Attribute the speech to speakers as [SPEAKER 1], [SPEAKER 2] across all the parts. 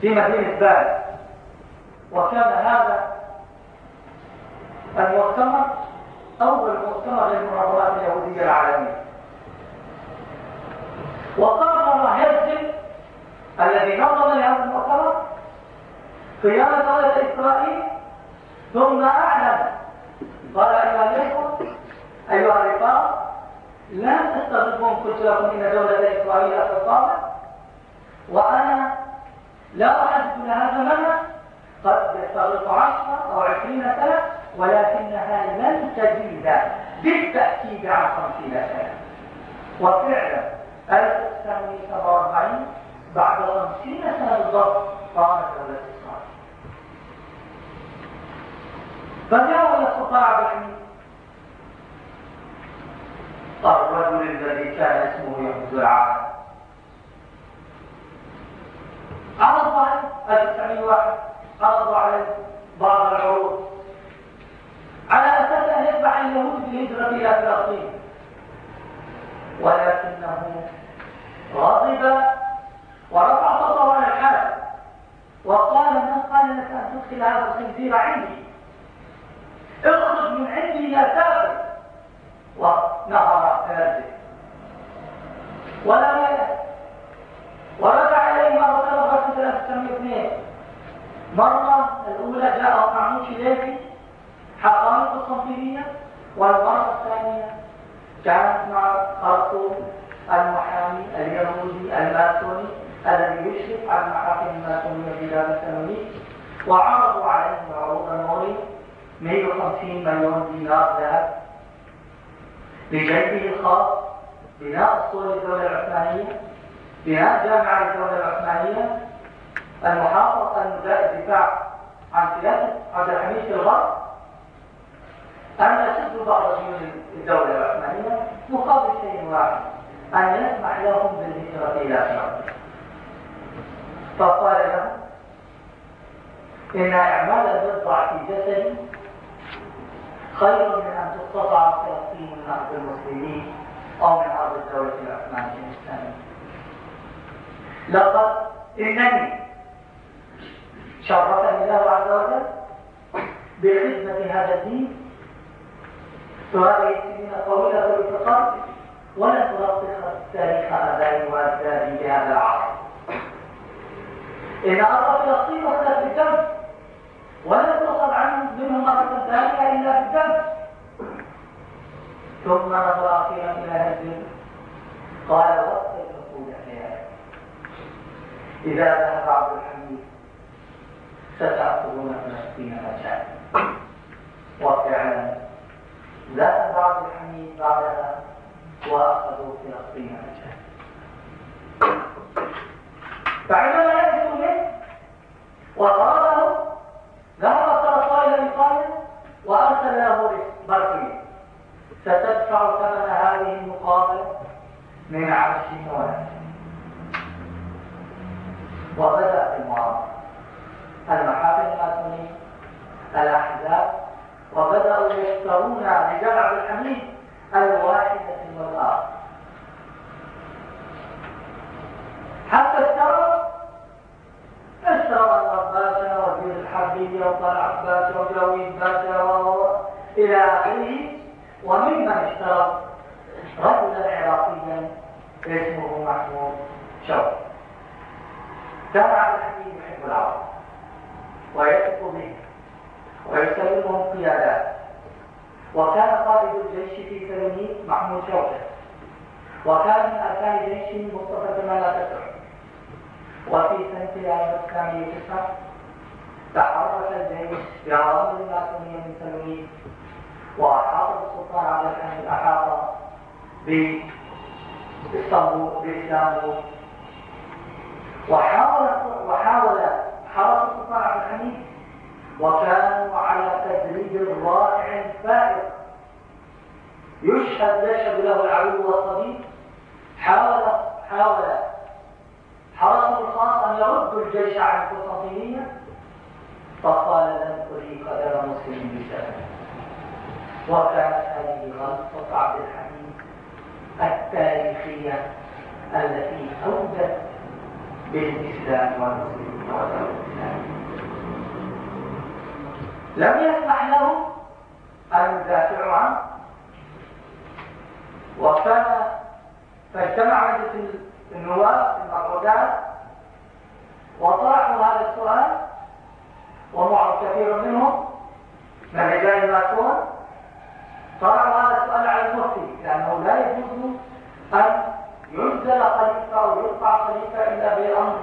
[SPEAKER 1] في مدينة بال وكان هذا المؤتمر أول مؤتمر للمنظمات اليهودية العالمية. وقرر هرزل الذي نظم لهذا المؤتمر قيام دولة إسرائيل ثم أعلن قال أيها الإخوة أيها الرفاق لا تستغربون قلت لكم إن دولة إسرائيل أتصابت وأنا لا أحدث لها زمنا قد يستغرق عشرة أو عشرين سنة ولكنها لن تزيد بالتأكيد عن خمسين سنة. وفعلا 1947 بعد خمسين سنة بالضبط قامت دولة إسرائيل. فجاء الاستطاع بالحميد الرجل الذي كان اسمه يهود العالم عرضوا عليه 1901 عرضوا عليه بعض العروض. على أساس أن يتبع اليهود بالهجره إلى فلسطين. ولكنه غضب ورفع صوته على الحال. وقال من قال لك أن تدخل هذا الخنزير عندي؟ اخرج من عندي يا سافر ونهر هذه ولا يأس. ورجع إليه مرة أخرى في 1902 مرة الأولى جاء معموش إليه حقائق القسطنطينية والمرة الثانية كانت مع خرطوم المحامي اليهودي الماسوني الذي يشرف على المحاكم الماسونية في بلاد السنوني وعرضوا عليه عروضا مغري 150 مليون دينار ذهب بجيبه الخاص بناء اسطول الدولة العثمانية. بناء جامعة الدولة العثمانية المحافظة الدفاع عن سياسة عبد الحميد الغرب. أن يسد بعض ديون الدولة العثمانية مقابل شيء واحد أن يسمح لهم بالهجرة إلى فلسطين فقال لهم إن إعمال البضع في جسدي خير من أن تقتطع فلسطين من أرض المسلمين أو من أرض الدولة العثمانية. الإسلامية لقد إنني شرفني الله عز وجل بخدمة هذا الدين. في هذه السنين الطويلة الافتقار ولن تلطخ تاريخ آبائي وأجدادي بهذا العصر إن أرض فلسطين وصلت بالدم ولن تصل عنه منه مرة ثانية إلا بالدم ثم نظر أخيرا إلى هزم قال وقت إذا ذهب عبد الحميد ستأخذون فلسطين مجانا وفعلا ذهب عبد الحميد بعدها وأخذوا فلسطين مجانا فعندما يجد منه وطلبه ذهب الطرفان إيطاليا وأرسل له برقية ستدفع ثمن هذه المقابلة من عرش ونفس وبدأت المعاملة المحافل الماسونية الأحزاب وبدأوا يشترون رجال عبد الحميد الواحدة والآخر حتى اشتروا اشتروا أنور باشا وزير الحربية وطلعت باشا وجاويد باشا إلى آخره وممن اشترى؟ رجلا عراقيا اسمه محمود شوقي. عبد الحميد يحب العرب ويثق بهم ويسلمهم قيادات وكان قائد الجيش في سلونيك محمود شوقي وكان من أركان جيش مصطفى كمال أتاتورك وفي سنة 1909 تحرك الجيش بعوامل الماسونية من سلونيك وأحاط السلطان عبد الحميد أحاط بإسطنبول بإسلامبول. وحاول وحاول حرس السلطان عبد الحميد وكانوا على تدريج رائع فائق. يشهد يشهد له العدو والصديق حاول حاول. حرسه الخاص أن يردوا الجيش عن القسطنطينية. فقال لن اريق قدر مسلم بسبب وكانت هذه غلطة عبد الحميد التاريخية التي أودت والمسلمين. لم يسمح لهم أن يدافعوا عنه. وكان فاجتمع عدة النواب في المقعدات وطرحوا هذا السؤال ومعه كثير منهم من رجال الماسون طرحوا هذا السؤال على المفتي لأنه لا يجوز أن ينزل خليفة أو يرفع خليفة إلا بأمر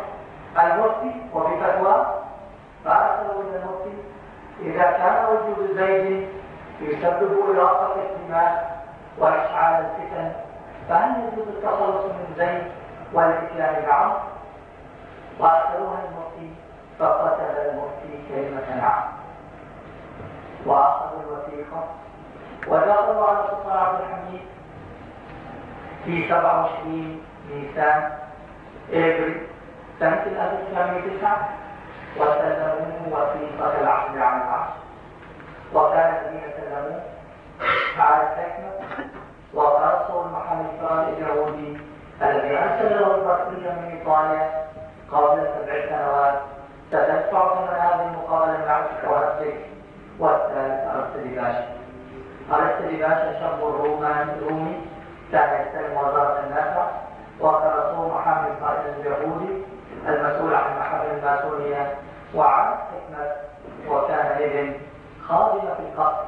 [SPEAKER 1] المفتي وبفتوى فأرسلوا إلى المفتي إذا كان وجود زيد يسبب إراقة الدماء وإشعال الفتن فهل يجوز التخلص من زيد والإتيان بعمر وأرسلوها المفتي فقتل المفتي كلمة نعم. وأخذوا الوثيقة ودخلوا على سلطان عبد الحميد في 27 نيسان إبريل سنة 1909 وسلموه وثيقة العقد عن العرش. وكان الذين سلموه على الحكمة. وقرصوا المحامي الفرنسي اليهودي الذي أرسل له البرقية من إيطاليا قبل سبع سنوات. ستدفع ثمن هذه المقابلة من عرشك ونفسك والثالث أرسل باشا أرسل باشا شاب رومي. كان يستلم وزارة النافع وقرصوه محامي القائد اليهودي المسؤول عن محافل الماسونية وعن حكمة وكان ابن خادم في القصر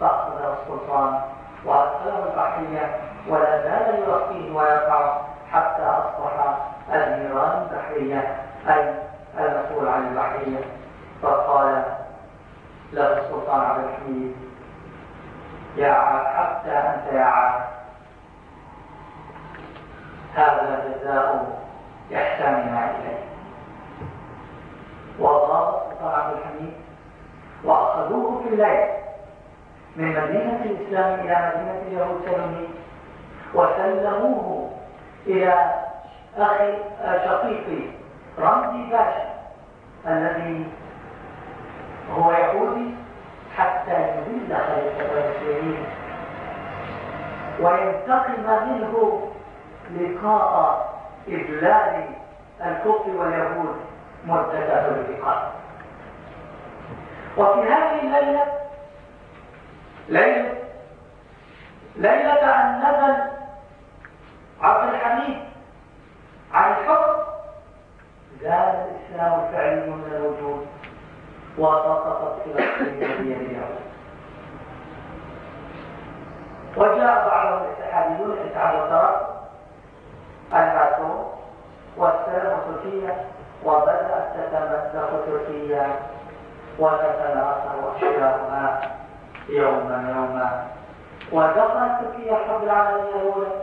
[SPEAKER 1] فأخذه السلطان وأدخله البحرية ولا زال يرقيه ويرفعه حتى أصبح النيران البحرية أي المسؤول عن البحرية. فقال له السلطان عبد الحميد يا حتى أنت يا عاد. هذا جزاء إحساننا إليه. السلطان عبد الحميد وأخذوه في الليل من مدينة الإسلام إلى مدينة سلمي وسلموه إلى أخي شقيقي رمزي باشا الذي هو يهودي حتى يذل خليفة المسلمين وينتقم منه لقاء إذلال الكفر واليهود مرتكب الانتقام وفي هذه الليلة ليلة ليلة أن نزل عبد الحميد عن الحكم زال الإسلام الفعلي من الوجود وسقطت فلسطين بيد اليهود وجاء بعض الاتحاديون الاتحاد والترك الماسون والسلم تركيا وبدأت تتمسك تركيا وتتلاثر أشياؤها يوما يوما ودخلت تركيا الحرب العالمية الأولى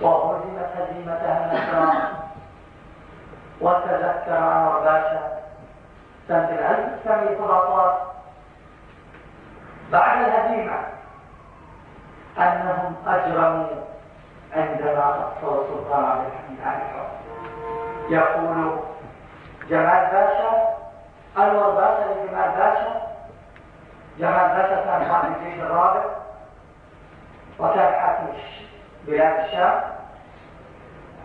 [SPEAKER 1] وهزمت هزيمتها النصران وتذكر عمر باشا سنة 1917 بعد الهزيمة أنهم أجرموا عندما أفصل السلطان عبد الحميد الحكم يقول جمال باشا أنور باشا لجمال باشا. جمال باشا كان قائد الجيش الرابع. وكان حاكم بلاد الشام.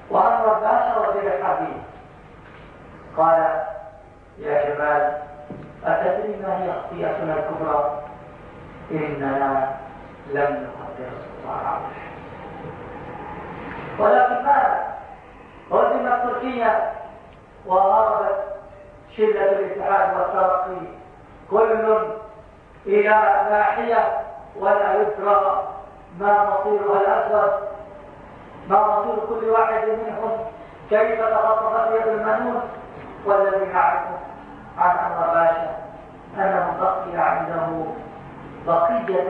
[SPEAKER 1] وأنور باشا وزير الحربية قال يا جمال أتدري ما هي خطيئتنا الكبرى؟ إننا لم نقدر السلطان ولكن ماذا هزمت تركيا وهربت شدة الاتحاد والترقي. كل إلى ناحية ولا يدرى ما مصيرها الأسود ما مصير كل واحد منهم كيف تخطفت يد المنون والذي نعرفه عن أمر باشا أنه بقي عنده بقية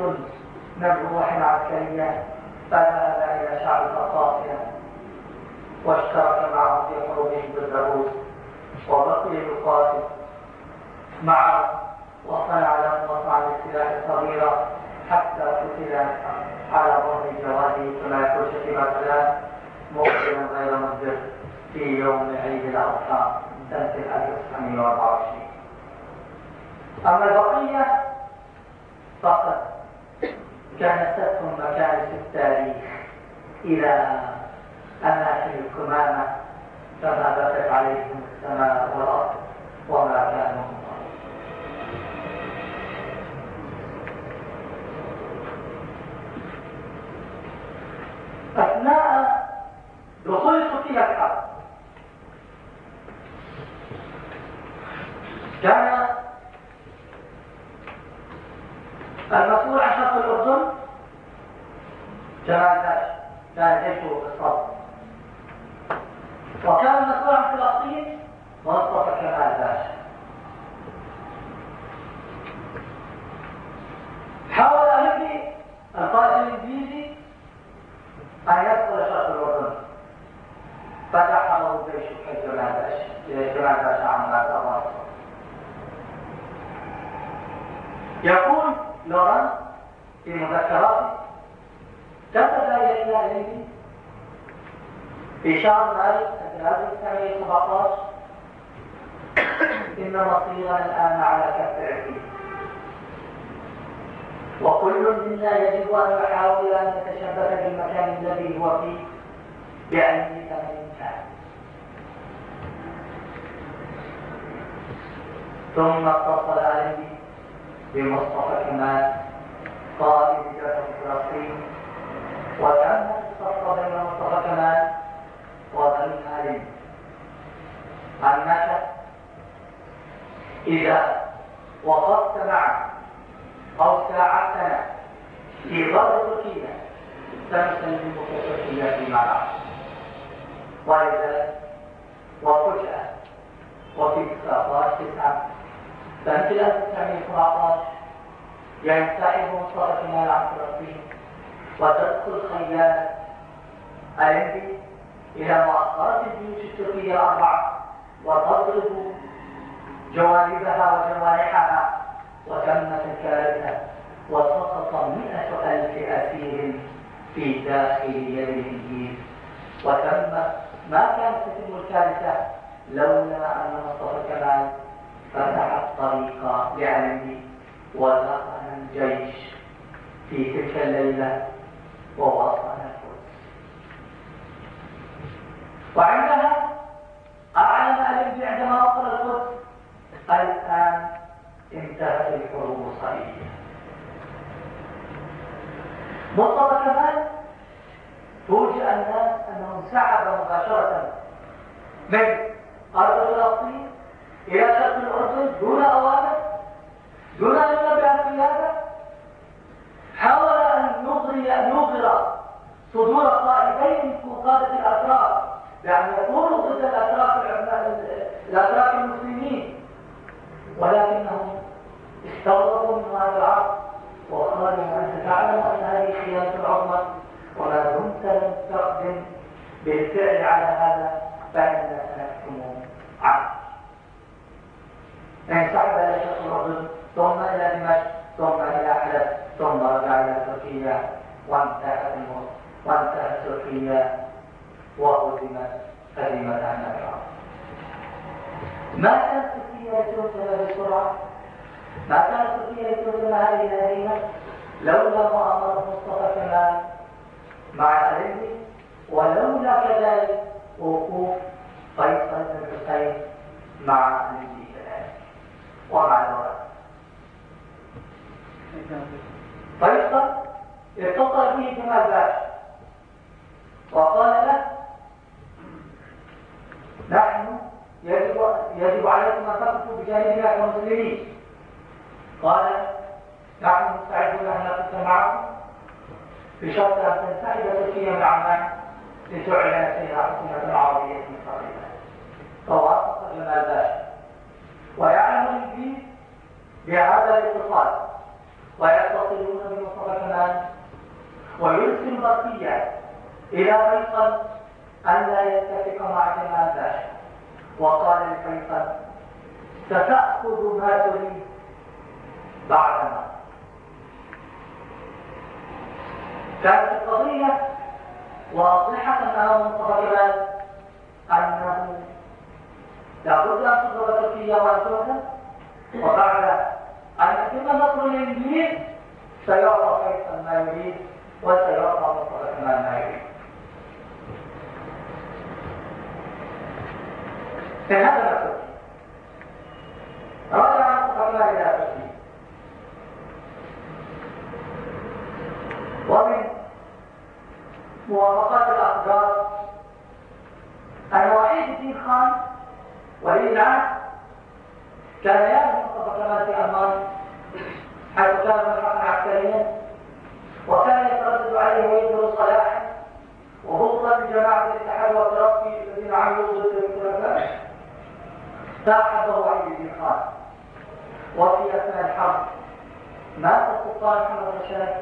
[SPEAKER 1] من روح عسكرية فذهب إلى شعب الأطافية واشترك معه في حروبهم بالدروس وبقي يقاتل معه وصنع له مصنع للسلاح الصغيرة. حتى قتل على ظهر جواده كما يقول شكيب السلام مقبلا غير مصدر في يوم عيد الأضحى سنة 1924 أما البقية فقد تدخل مكانس التاريخ إلى أماكن الكمامة فما بكت عليهم السماء دخول قتيبة في كان المسؤول عن شرق الأردن. جمال باشا كان جيشه بالصبر وكان المسؤول عن فلسطين مصطفى كمال باشا. حاول أمريكي القائد الإنجليزي أن يدخل شرق الأردن. له جيش جمال داش عن الله يقول لوران في مذكراته كتب إلى في شهر مارس 1917 إن مصيرنا الآن على كف عقيد وكل منا يجب أن يحاول أن يتشبث بالمكان الذي هو فيه. ثمن كان ثم اتصل عليه بمصطفى كمال قائد جبهة فلسطين وتم الصف بين مصطفى كمال وبني علي. أنك إذا وقفت معه أو ساعدتنا في ضرب تركيا سنسلمك تركيا فيما بعد. ولذلك وفجأة وفي 19 تسعة سنة 1917 ينسحب مصطفى كمال عن فلسطين وتدخل خيانة الهندي إلى مؤخرة الجيوش التركية الأربعة. وتضرب جوانبها وجوانحها وتمت الكارثة وسقط مئة ألف أسير في داخل يد الإنجيل وتم ما كانت تتم الكارثة لولا أن مصطفى كمال فتح الطريق لعلمه ودخل الجيش في تلك الليلة ووصل القدس وعندها أعلم الذي عندما وصل القدس الآن انتهت الحروب الصليبية مصطفى كمال فوجئ الناس أنه انسحب مباشرة. من أرض فلسطين إلى شرق الأردن دون أوامر دون أن ينبه القيادة حاول أن يغري أن يغرى صدور الطائفين من قادة الأتراك بأن يكونوا ضد الأتراك الأتراك المسلمين. ولكنهم استغربوا من هذا العرض وقالوا أنت تعلم أن هذه خيانة عظمى وما دمت لم تقدم بالفعل على هذا فإننا سنحكم عنك انسحب إلى شرق الأردن ثم إلى دمشق ثم إلى حلب ثم رجع إلى تركيا وانتهت وانتهت تركيا وهزمت هزيمة نكرة ما كانت تركيا لتهزم بسرعة؟ ما كانت تركيا لتهزم هذه الهزيمة لولا مؤامرة مصطفى كمال مع الهندي ولولا كذلك وقوف فيصل بن حسين مع كذلك ومع الورق فيصل اتصل به جمال باشا وقال له نحن يجب يجب عليكم أن تقفوا بجانبنا كمسلمين. قال نحن مستعدون أن نقف معكم بشرط أن تنسحب تركيا من عمان لتعلن فيها حكومه عربية مستقله فوافق جمال باشا ويعلم الانجليز بهذا الاتصال. ويتصلون بمصطفى كمال. ويرسل برقية إلى فيصل ألا يتفق مع جمال باشا وقال لفيصل ستأخذ ما تريد بعدما. كانت القضية واضحة أمام كمال أنه لابد أن تضرب تركيا وأن وبعد أن يتم نصر الإنجيل سيعطى فيصل ما يريد وسيعطى مصطفى ما يريد. فهذا ما تركي رجع مصطفى إلى تركيا. ومن موافقات الأقدار أن وحيد الدين خان ولي العهد كان يعرف مصطفى كمال في ألمانيا حيث كان ملحقا عسكريا وكان يتردد عليه ويدر صلاحا وبغضا لجماعة الاتحاد والترقي الذين عملوا ضد الخلفاء فأحبه علي بن خان. وفي أثناء الحرب مات السلطان محمد رشاد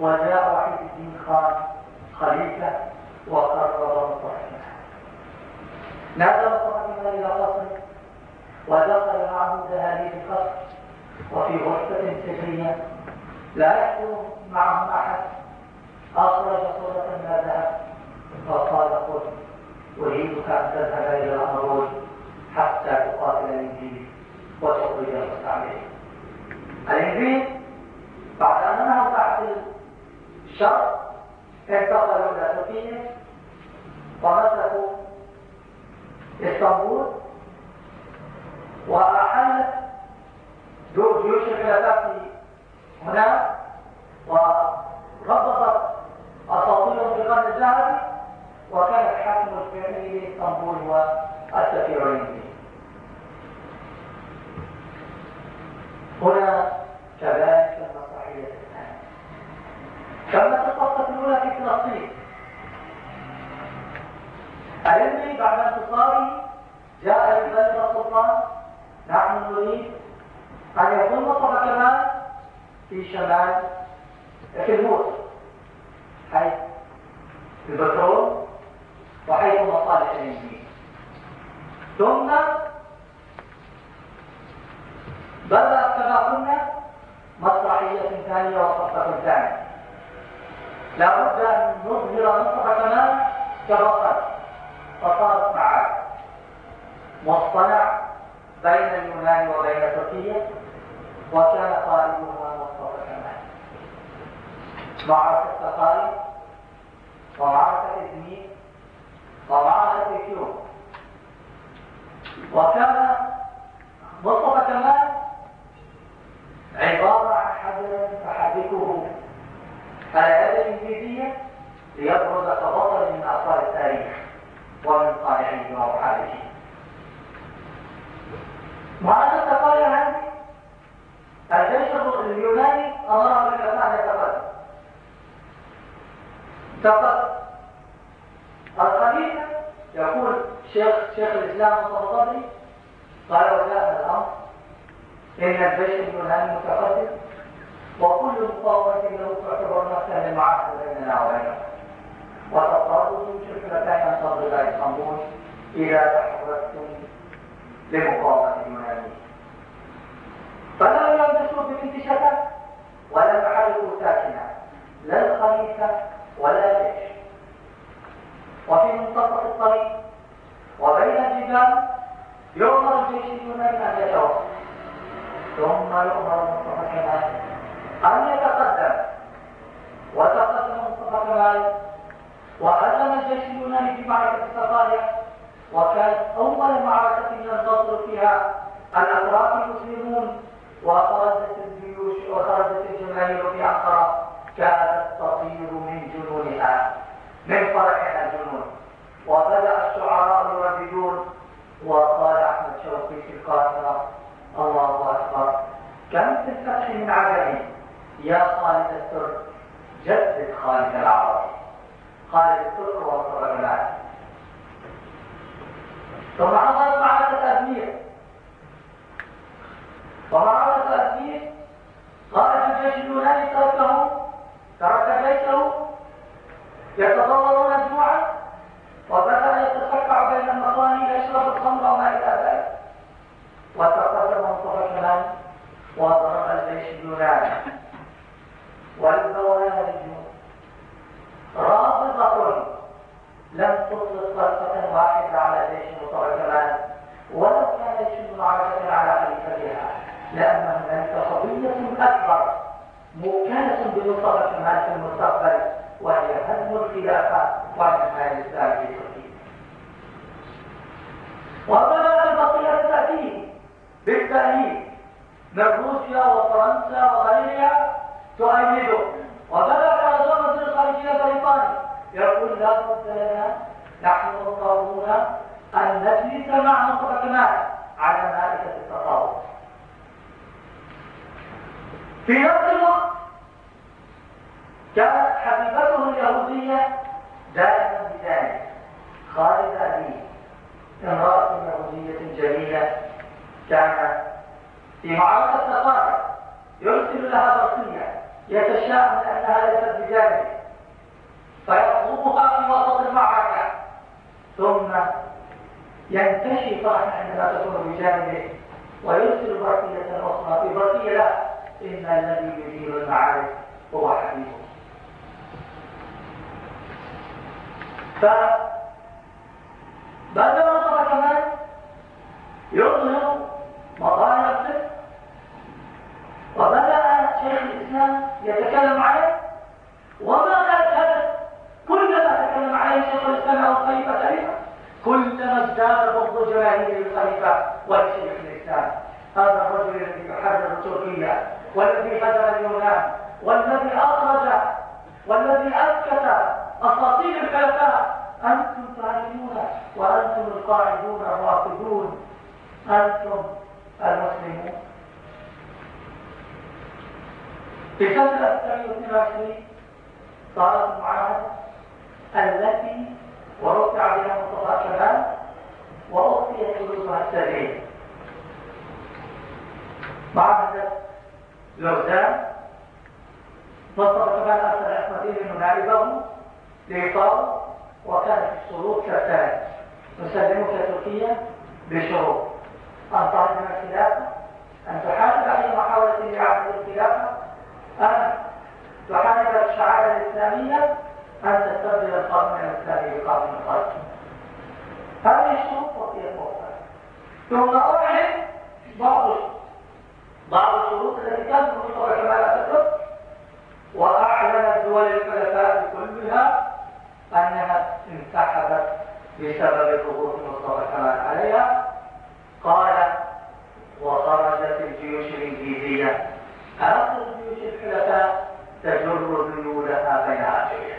[SPEAKER 1] وجاء وحيد الدين خان. خليفة وقرر مصطفى نادى مصطفى إلى قصره ودخل معه دهاليز القصر وفي غرفة سرية لا يحضر معهم أحد. أخرج صورة من الذهب وقال قل أريدك أن تذهب إلى الأمروي حتى تقاتل الإنجيل وتخرج المستعمرين الإنجيل بعد أن أنه تحت الشرق انتقلوا إلى تركيا ومسكوا اسطنبول وأحلت جيوش الخلافات هناك وربطت أساطيرهم في القرن الذهبي وكان الحاكم الفعلي لإسطنبول هو السفير الإنجليزي هنا كذلك كانت القصة الأولى في فلسطين العلمي بعد انتصاره جاء لبلد السلطان نحن نريد أن يكون مصطفى كمال في شمال في الموت. حيث البترول وحيث مصالح الإنجيل ثم بدأت كما قلنا مسرحية ثانية وقصة ثانية. لابد أن نظهر كمال كبطل فصارت معاد مصطنع بين اليونان وبين تركيا وكان قائدها مصطفى كمال. معركة سقاريا ومعركة إزمير ومعركة كيو وكان مصطفى كمال عبارة عن حجر تحركه على يد الإنجليزية ليبرز كبطل من أبطال التاريخ ومن صالحيه ومحاربه معركة سقاري هذه الجيش اليوناني أمر بالكفاءة يتقدم فقط الخليفة يقول شيخ شيخ الإسلام مصطفى قال وجاء الأمر. إن الجيش اليوناني متقدم. وكل مقاومة له تعتبر نفسها للمعاهدة بيننا وتضطر جيوش الحلفاء أن تضرب اسطنبول إذا تحركتم لمقاومة اليونانيين فلم يلبسوا بانتشاءات ولم يحركوا ساكنا لا الخليفة ولا الجيش وفي منتصف الطريق وبين الجبال يؤمر الجيش اليوناني أن يتوقف ثم يؤمر مصطفى كمال أن يتقدم وتقدم مصطفى كمال وهزم الجيش اليوناني في معركة السقاية وكانت أول معركة ينتصر فيها الأتراك المسلمون وخرجت الجيوش وخرجت الجماهير في أنقرة كانت تطير من جنونها من فرحها الجنون وبدأ الشعراء يرددون وقال أحمد شوقي في القاهرة الله أكبر كم في الفتح من عجب يا خالد السر جدد خالد العرب خالد السر وصر ثم حصلت معركة أبنية ومعركة أبنية خرج الجيش اليوناني تركه؟ ترك بيته؟ يتضررون جوعا وبدأ يتسكع بين المصانع يشرب الخمر وما إلى ذلك. وتقدم مصطفى كمال وضرب الجيش اليوناني. والبوارج رافضة لم تطلق طلقة واحدة على جيش كمال ولو كان جيش معركة على خليفتها لأن هناك قضية أكبر مكانة بمصطفى كمال في المستقبل وهي هدم الخلافة والنهاية الإسلام في تركيا. وبدأت البقية تأتيه بالتأييد من روسيا وفرنسا وغيرها تؤيده وبدأ الخارجية البريطاني يقول لا بد لنا نحن مضطرون أن نجلس مع مصطفى على مائدة التفاوض في نفس الوقت كانت حبيبته اليهودية دائما بذلك خالد أبيه امرأة يهودية جميلة كانت في معركة التقارب يرسل لها برقية يتشاءم أنها ليست بجانبه فيطلبها في وسط المعركة. ثم ينتشي فرحا عندما تكون بجانبه ويرسل برقية أخرى في برقية لا إن الذي يدير المعارك هو حبيبه. فبعد ما كمان يظهر مظاهر الصدق. وبدأ شيخ الإسلام يتكلم عليه. وما كلما ازداد بغض جماهير الخليفة ولشيخ الإسلام. هذا الرجل الذي يحرر تركيا والذي هدم اليونان والذي أخرج والذي أسكت أساطير الخلفاء. أنتم تعرفون وأنتم القاعدون الرافضون أنتم المسلمون. في سنة 1922 صارت المعاهدة التي ورفع بها مصطفى كمال وأخفيت حدودها السبعين معاهدة لوزان مصطفى كمال أرسل أحمدين نائبه لإيطال وكانت الشروط كالتالي. نسلمك تركيا بشروط أن تعلم الخلافة أن تحارب أي محاولة لإعادة الخلافة. أن تحارب الشعائر الإسلامية أن تستبدل القانون الإسلامي بقانون الخارج هذه الشروط موقع ثم أعلن بعض بعض الشروط التي كانت مصطفى كمال تترك وأعلن الدول الخلفاء كلها أنها انسحبت بسبب ضغوط مصطفى كمال عليها. قال وخرجت الجيوش الإنجليزية. أخذ جيوش الحلفاء تجر ذيولها بين عشرها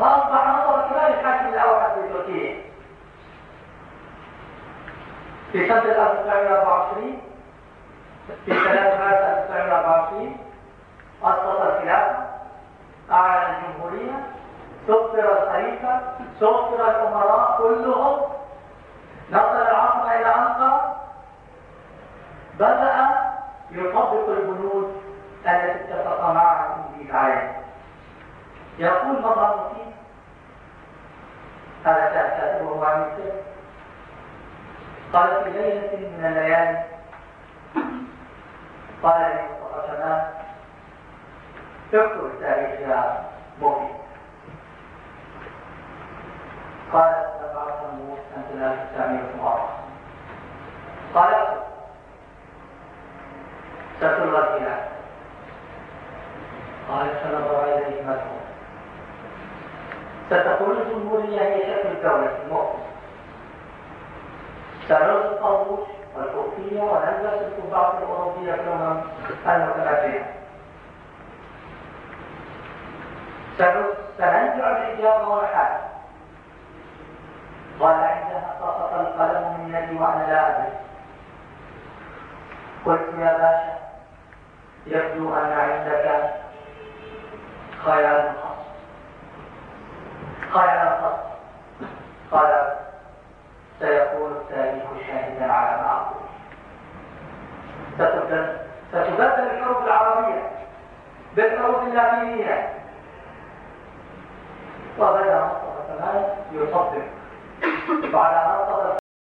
[SPEAKER 1] فأصبح مصطفى كمال الحاكم الأوحد في تركيا في سنة 1924 في 3 مارس 1924 أسقط الخلافة أعلن الجمهورية سفر الخليفة سفر الأمراء كلهم نقل العاصمة إلى أنقرة بدأ يطبق البنود التي اتفق معها الإنجيل عليها يقول مضى هذا كان كاتبه عن قال في ليلة من الليالي. قال لي مصطفى اكتب التاريخ يا مفيد قال سبعة تموت سنة 1914 قال اكتب ستلغى الخلاف قال سنظر إليه مدعو ستكون الجمهورية هي شكل الدولة المؤمن سنلغي الطاووس والكوفية ونلبس القبعة الأوروبية الأمم المتمدنة سننزع الحجاب والحال. قال عندها سقط القلم من يدي وأنا لا أدري. قلت يا باشا يبدو أن عندك خيال خاص. خيال خاص قال سيكون التاريخ شاهدا على ما أقول. ستبدل الحروف العربية بالحروف اللاتينية. وبدأ مصطفى كمال يصدق. بعد أن